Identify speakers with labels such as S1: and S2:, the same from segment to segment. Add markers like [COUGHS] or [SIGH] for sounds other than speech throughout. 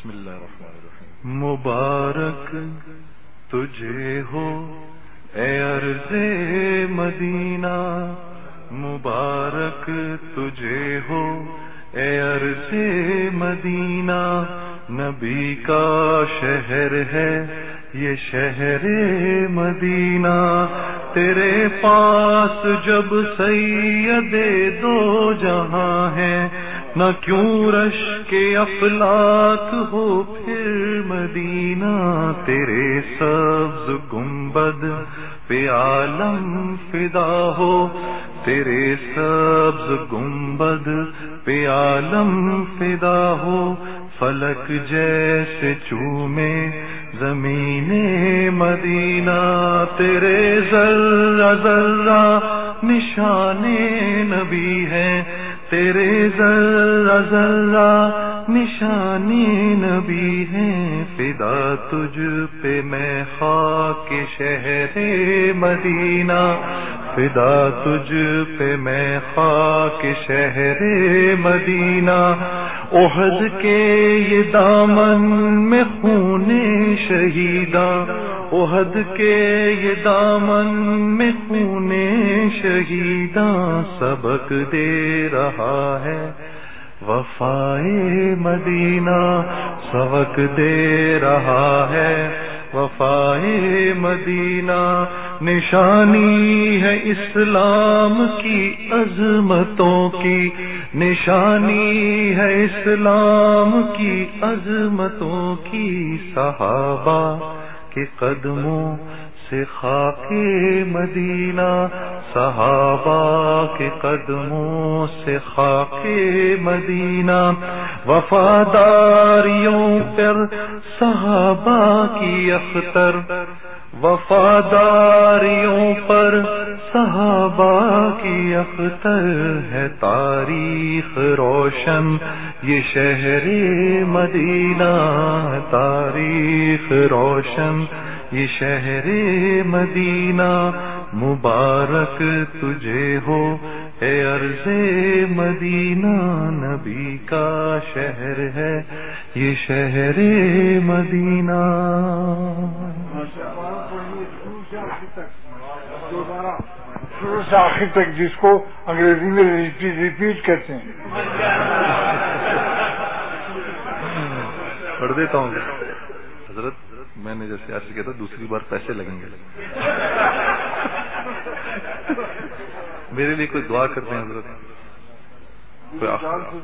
S1: بسم اللہ الرحمن الرحیم۔
S2: مبارک تجھے ہو، اے عرض مدینہ۔ مبارک تجھے ہو، اے عرض مدینہ۔ نبی کا شہر ہے، یہ شہر مدینہ۔ تیرے پاس جب سید دو جہاں ہے نہ کیوں رش کے افلاک ہو پھر مدینہ تیرے سبز گنبد پہ عالم فدا ہو تیرے سبز گنبد پہ عالم فدا ہو فلک جیسے چومے زمین مدینہ تیرے ذرہ ذرہ نشان نبی ہے تیرے ذرہ ذرہ نشانی نبی ہے فدا تجھ پہ میں خاک شہر مدینہ۔ فدا تجھ پہ میں خاک شہر مدینہ عہد کے یہ دامن میں خون شہیدہ عہد کے یہ دامن میں خون شہیدہ سبق دے رہا ہے وفائے مدینہ سبق دے رہا ہے وفائے مدینہ نشانی ہے اسلام کی عظمتوں کی نشانی ہے اسلام کی عظمتوں کی صحابہ کے قدموں سے خاک مدینہ صحابہ کے قدموں سے خاک مدینہ، وفاداریوں پر صحابہ کی اختر، وفاداریوں پر صحابہ کی اختر ہے تاریخ روشن، یہ شہر مدینہ تاریخ روشن، یہ شہر مدینہ مبارک تجھے ہو اے عرض مدینہ نبی کا شہر ہے یہ شہر مدینہ۔
S3: شروع سے آخر تک جس کو انگریزی میں ریپیٹ کرتے ہیں۔
S1: پڑھ دیتا ہوں۔ حضرت میں نے جیسے عرض کیا تھا دوسری بار پیسے لگیں گے۔ میرے لیے کوئی دعا کرتے ہیں حضرت؟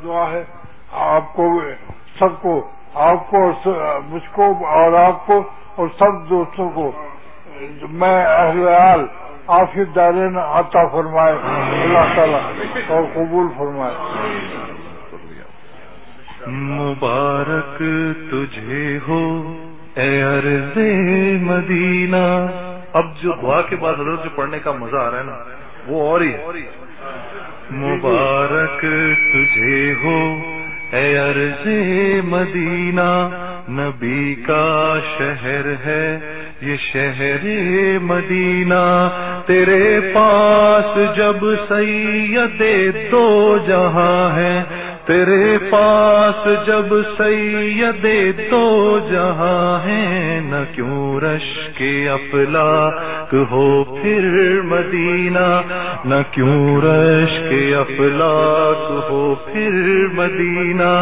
S3: دعا ہے آپ کو سب کو آپ کو مجھ کو اور آپ کو اور سب دوستوں کو میں اہل آپ ہی دارین عطا فرمائے اللہ تعالیٰ اور قبول فرمائے۔
S2: مبارک تجھے ہو اے عرض مدینہ۔
S1: اب جو دعا کے بعد حضرت جو پڑھنے کا مزہ آ رہا ہے نا وہ اور ہی
S2: مبارک تجھے ہو، اے عرض مدینہ، نبی کا شہر ہے، یہ شہر مدینہ۔ تیرے پاس جب سید دو جہاں ہے تیرے پاس جب سید تو جہاں ہے، نہ کیوں رش کے افلاق ہو پھر مدینہ، نہ کیوں رش کے افلاق ہو پھر مدینہ۔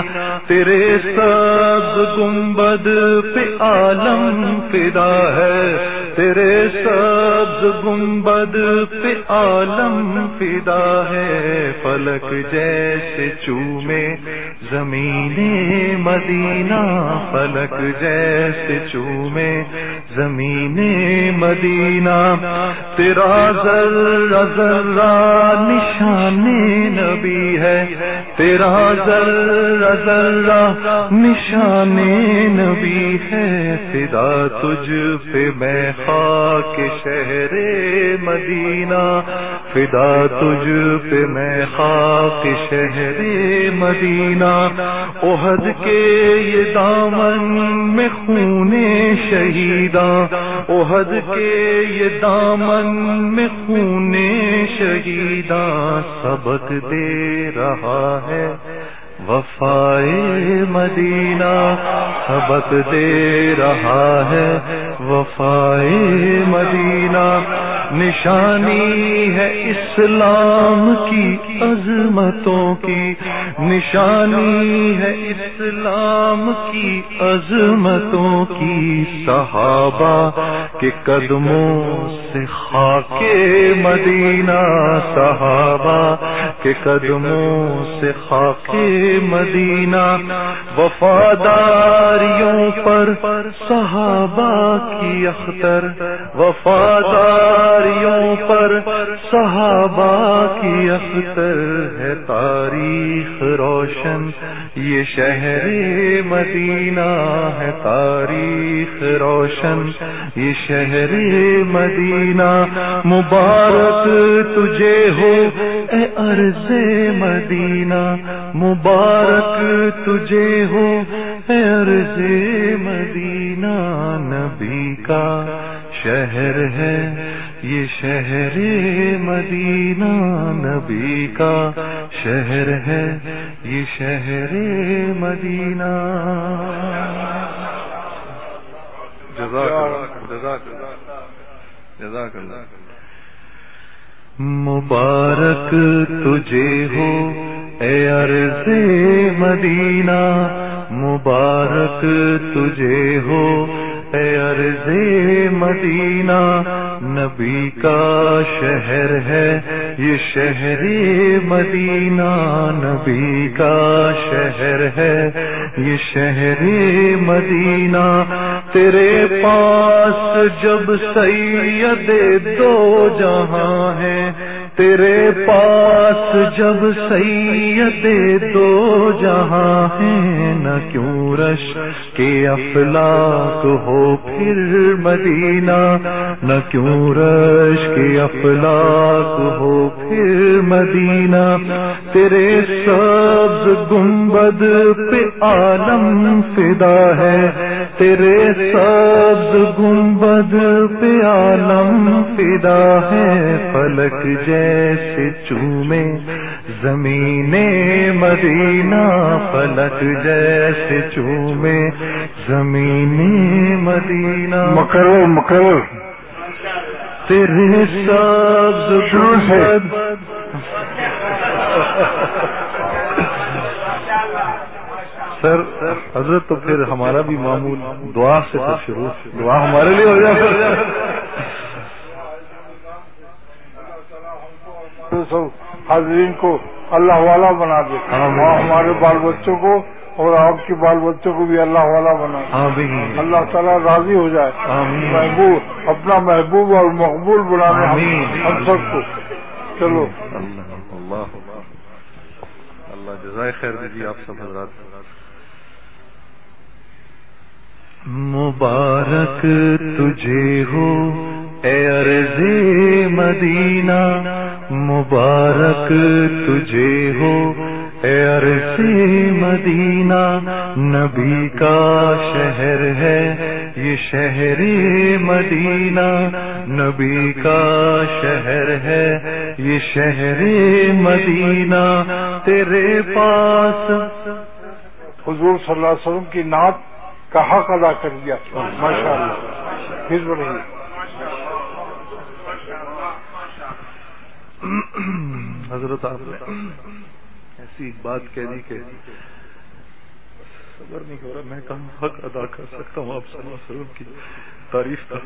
S2: تیرے سب گنبد پہ عالم فدا ہے تیرے سبز گنبد پہ عالم فدا ہے، فلک جیسے چومے زمین مدینہ، فلک جیسے چومے زمین مدینہ۔ تیرا ذرہ ذرہ نشان نبی ہے تیرا ذرہ ذرہ نشان نبی ہے، فدا تجھ پہ میں خاک شہر مدینہ، فدا تجھ پہ میں خاک شہر مدینہ۔ عہد کے یہ دامن میں خون شہیدہ عہد کے یہ دامن میں خون شہیدہ سبق دے رہا ہے۔ وفائے مدینہ سبق دے رہا ہے۔ وفائے مدینہ نشانی ہے اسلام کی عظمتوں کی نشانی ہے اسلام کی عظمتوں کی صحابہ کے قدموں سے خاک مدینہ صحابہ کے قدموں سے خاک مدینہ وفاداریوں پر صحابہ کی اختر وفادار وفاداریوں پر صحابہ کی اختر ہے تاریخ روشن۔ یہ شہر مدینہ ہے تاریخ روشن۔ یہ شہر مدینہ مبارک تجھے ہو۔ اے عرض مدینہ مبارک تجھے ہو۔ اے عرض مدینہ نبی کا شہر ہے۔ یہ شہر مدینہ نبی کا شہر ہے، یہ شہر مدینہ۔
S1: جزاک جزاک جزاک اللہ۔
S2: مبارک تجھے ہو اے عرض مدینہ، مبارک تجھے ہو اے عرض مدینہ۔ نبی کا شہر ہے یہ شہر مدینہ۔ نبی کا شہر ہے یہ شہر مدینہ۔ تیرے پاس جب سید دو جہاں ہے تیرے پاس جب سید دو جہاں ہیں، نہ کیوں رش کے افلاق ہو پھر مدینہ، نہ کیوں رش کے افلاق ہو پھر مدینہ۔ تیرے سبز گنبد پہ عالم فدا ہے، تیرے سبز گنبد پہ عالم فدا ہے۔ فلک جیسے چومے زمین مدینہ فلک جیسے چومے زمین مدینہ
S3: مکرر مکرر
S2: تیرے سبز
S3: شروع سے۔
S2: گنبد
S1: سر حضرت تو پھر ہمارا بھی معمول دعا سے شروع دعا ہمارے لیے ہو جائے
S3: تو سب حاضرین کو اللہ والا بنا دے۔ اور ہمارے بال بچوں کو اور آپ کے بال بچوں کو بھی اللہ والا بنا دے۔ اللہ تعالیٰ راضی ہو جائے۔ محبوب اپنا محبوب اور مقبول ہم
S1: آمین۔
S3: ہم سب کو۔ چلو۔
S1: اللہ اللہ اللہ جزائے خیر دیجیے آپ سب حضرات۔
S2: مبارک تجھے ہو۔ اے عرض مدینہ، مبارک تجھے ہو۔ اے عرض مدینہ، نبی کا شہر ہے۔ یہ شہر مدینہ، نبی کا شہر ہے۔ یہ شہر مدینہ، تیرے پاس۔
S3: حضور صلی اللہ علیہ وسلم کی نعت کا حق ادا کر دیا۔ ماشاء اللہ پھر بڑھیے [COUGHS]
S1: حضرت آپ نے ایسی بات کہہ دی کہ صبر نہیں ہو رہا، میں کہاں حق ادا کر سکتا ہوں؟ آپ صلی اللہ علیہ وسلم کی تعریف کا۔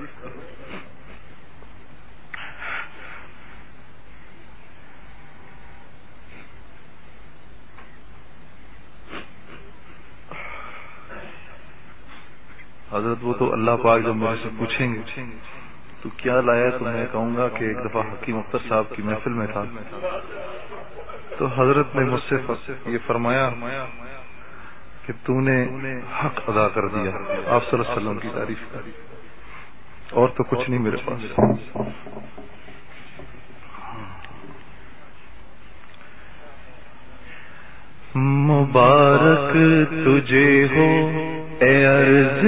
S1: حضرت وہ تو اللہ پاک جب میرے سے پوچھیں گے۔ تو کیا لایا تو میں کہوں گا کہ ایک دفعہ حکیم اختر صاحب کی محفل میں تھا۔ تو حضرت نے مجھ سے یہ فرمایا کہ تو نے حق ادا کر دیا۔ آپ صلی اللہ علیہ وسلم کی تعریف۔ کری اور تو کچھ نہیں میرے پاس۔
S2: مبارک تجھے ہو، اے عرض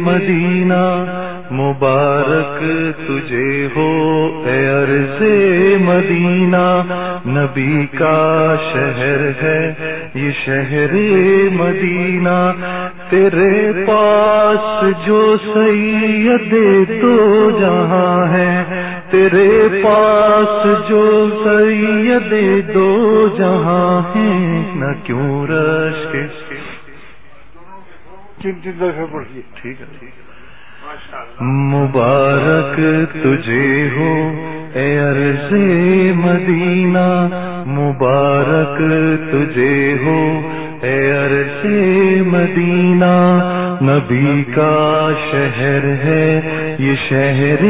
S2: مدینہ۔ مبارک تجھے ہو اے عرض مدینہ۔ نبی کا شہر ہے یہ شہر مدینہ۔ تیرے پاس جو سید تو جہاں ہے تیرے پاس جو سید دو جہاں ہے۔ نہ کیوں رش کے
S1: ٹھیک ہے ٹھیک ہے۔
S2: مبارک تجھے ہو اے عرض مدینہ مبارک تجھے ہو اے عرض مدینہ نبی کا شہر ہے، یہ شہر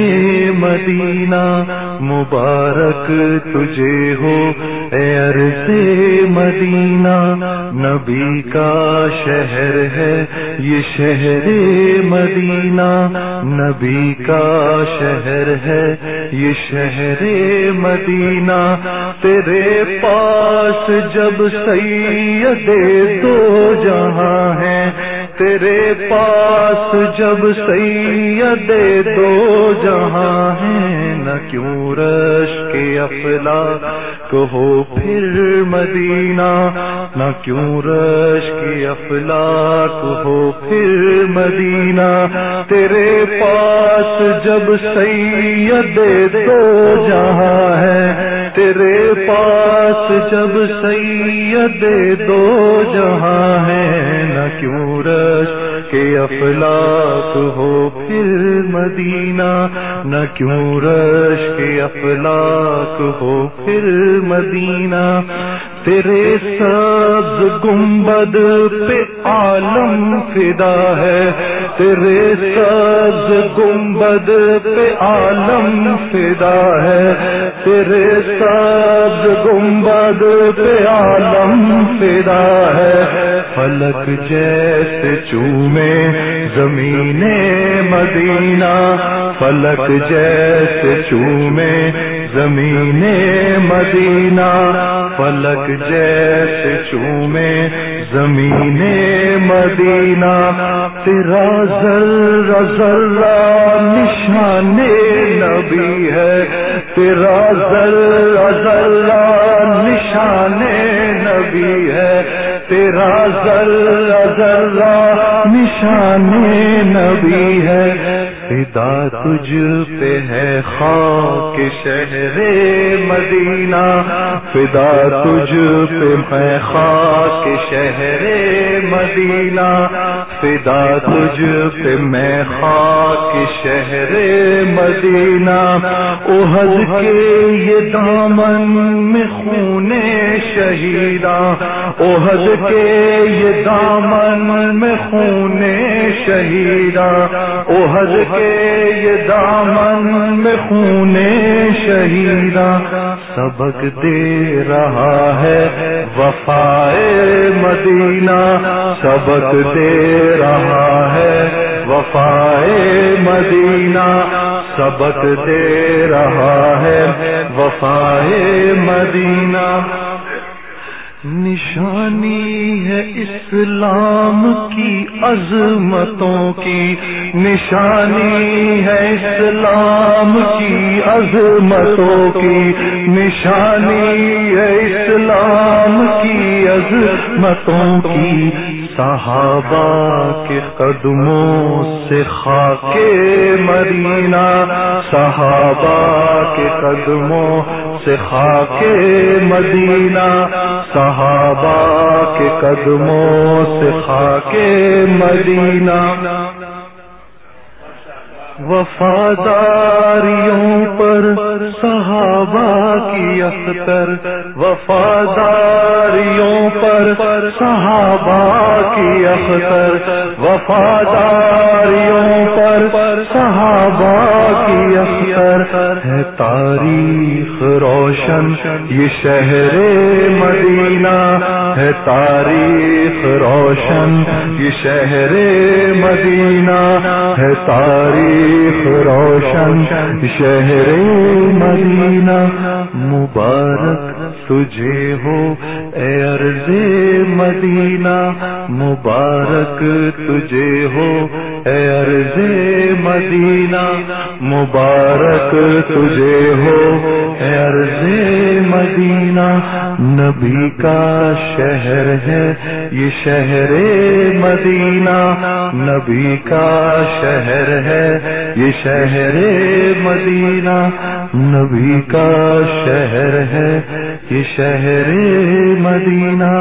S2: مدینہ۔ مبارک تجھے ہو، اے عرض مدینہ۔ نبی کا شہر ہے، یہ شہر مدینہ۔ نبی کا شہر ہے، یہ شہر مدینہ۔ تیرے پاس جب سید دو جہاں تیرے پاس جب سید دو جہاں ہے نہ کیوں رش کے افلا کہو پھر مدینہ، نہ کیوں رش کے افلا کہو پھر مدینہ۔ تیرے پاس جب سید دو جہاں ہے تیرے پاس جب سید دو جہاں ہے نہ کیوں رش کے افلاق ہو پھر مدینہ، نہ کیوں رش کے افلاق ہو پھر مدینہ۔ تیرے سبز گنبد پہ عالم فدا ہے۔ تیرے سبز گنبد پہ عالم فدا ہے۔ تیرے سبز گنبد پہ عالم فدا ہے فلک جیسے چومے، زمین مدینہ، فلک جیسے چومے، زمین مدینہ، فلک جیسے چومے، زمین مدینہ، تیرا ذرہ ذرہ نشان نبی ہے، تیرا ذرہ ذرہ نشان تیرا ذرہ ذرہ نشان نبی ہے۔ فدا تجھ پہ ہے خاک شہر مدینہ۔ فدا تجھ پہ ہے خاک شہر مدینہ۔ فدا تجھ پہ میں خاک شہر مدینہ۔ اہد کے یہ دامن میں خون شہیدہ اہد کے یہ دامن میں خون شہیدہ اہد کے یہ دامن میں خون شہیدہ سبق دے رہا ہے وفائے مدینہ، سبق دے رہا ہے وفائے مدینہ، سبق دے رہا ہے وفائے مدینہ۔ نشانی ہے اسلام کی عظمتوں کی، نشانی ہے اسلام کی عظمتوں کی، نشانی ہے اسلام کی عظمتوں کی۔ صحابہ کے قدموں سے خاک مدینہ، صحابہ کے قدموں سے خاک مدینہ صحابہ کے قدموں سے خاک مدینہ۔ وفاداریوں پر صحابہ کی اختر، وفاداریوں پر صحابہ کی اختر، وفاداریوں پر صحابہ کی اختر۔ ہے تاریخ روشن، یہ شہر مدینہ۔ ہے تاریخ روشن، یہ شہر مدینہ۔ ہے تاریخ تاریخ روشن، شہر مدینہ، مبارک تجھے ہو، اے عرض مدینہ، مبارک تجھے ہو، اے عرض مدینہ، مبارک تجھے ہو، اے عرض مدینہ۔ نبی کا شہر ہے، یہ شہر مدینہ۔ نبی کا شہر ہے، یہ شہر مدینہ۔ نبی کا شہر ہے، یہ شہر مدینہ۔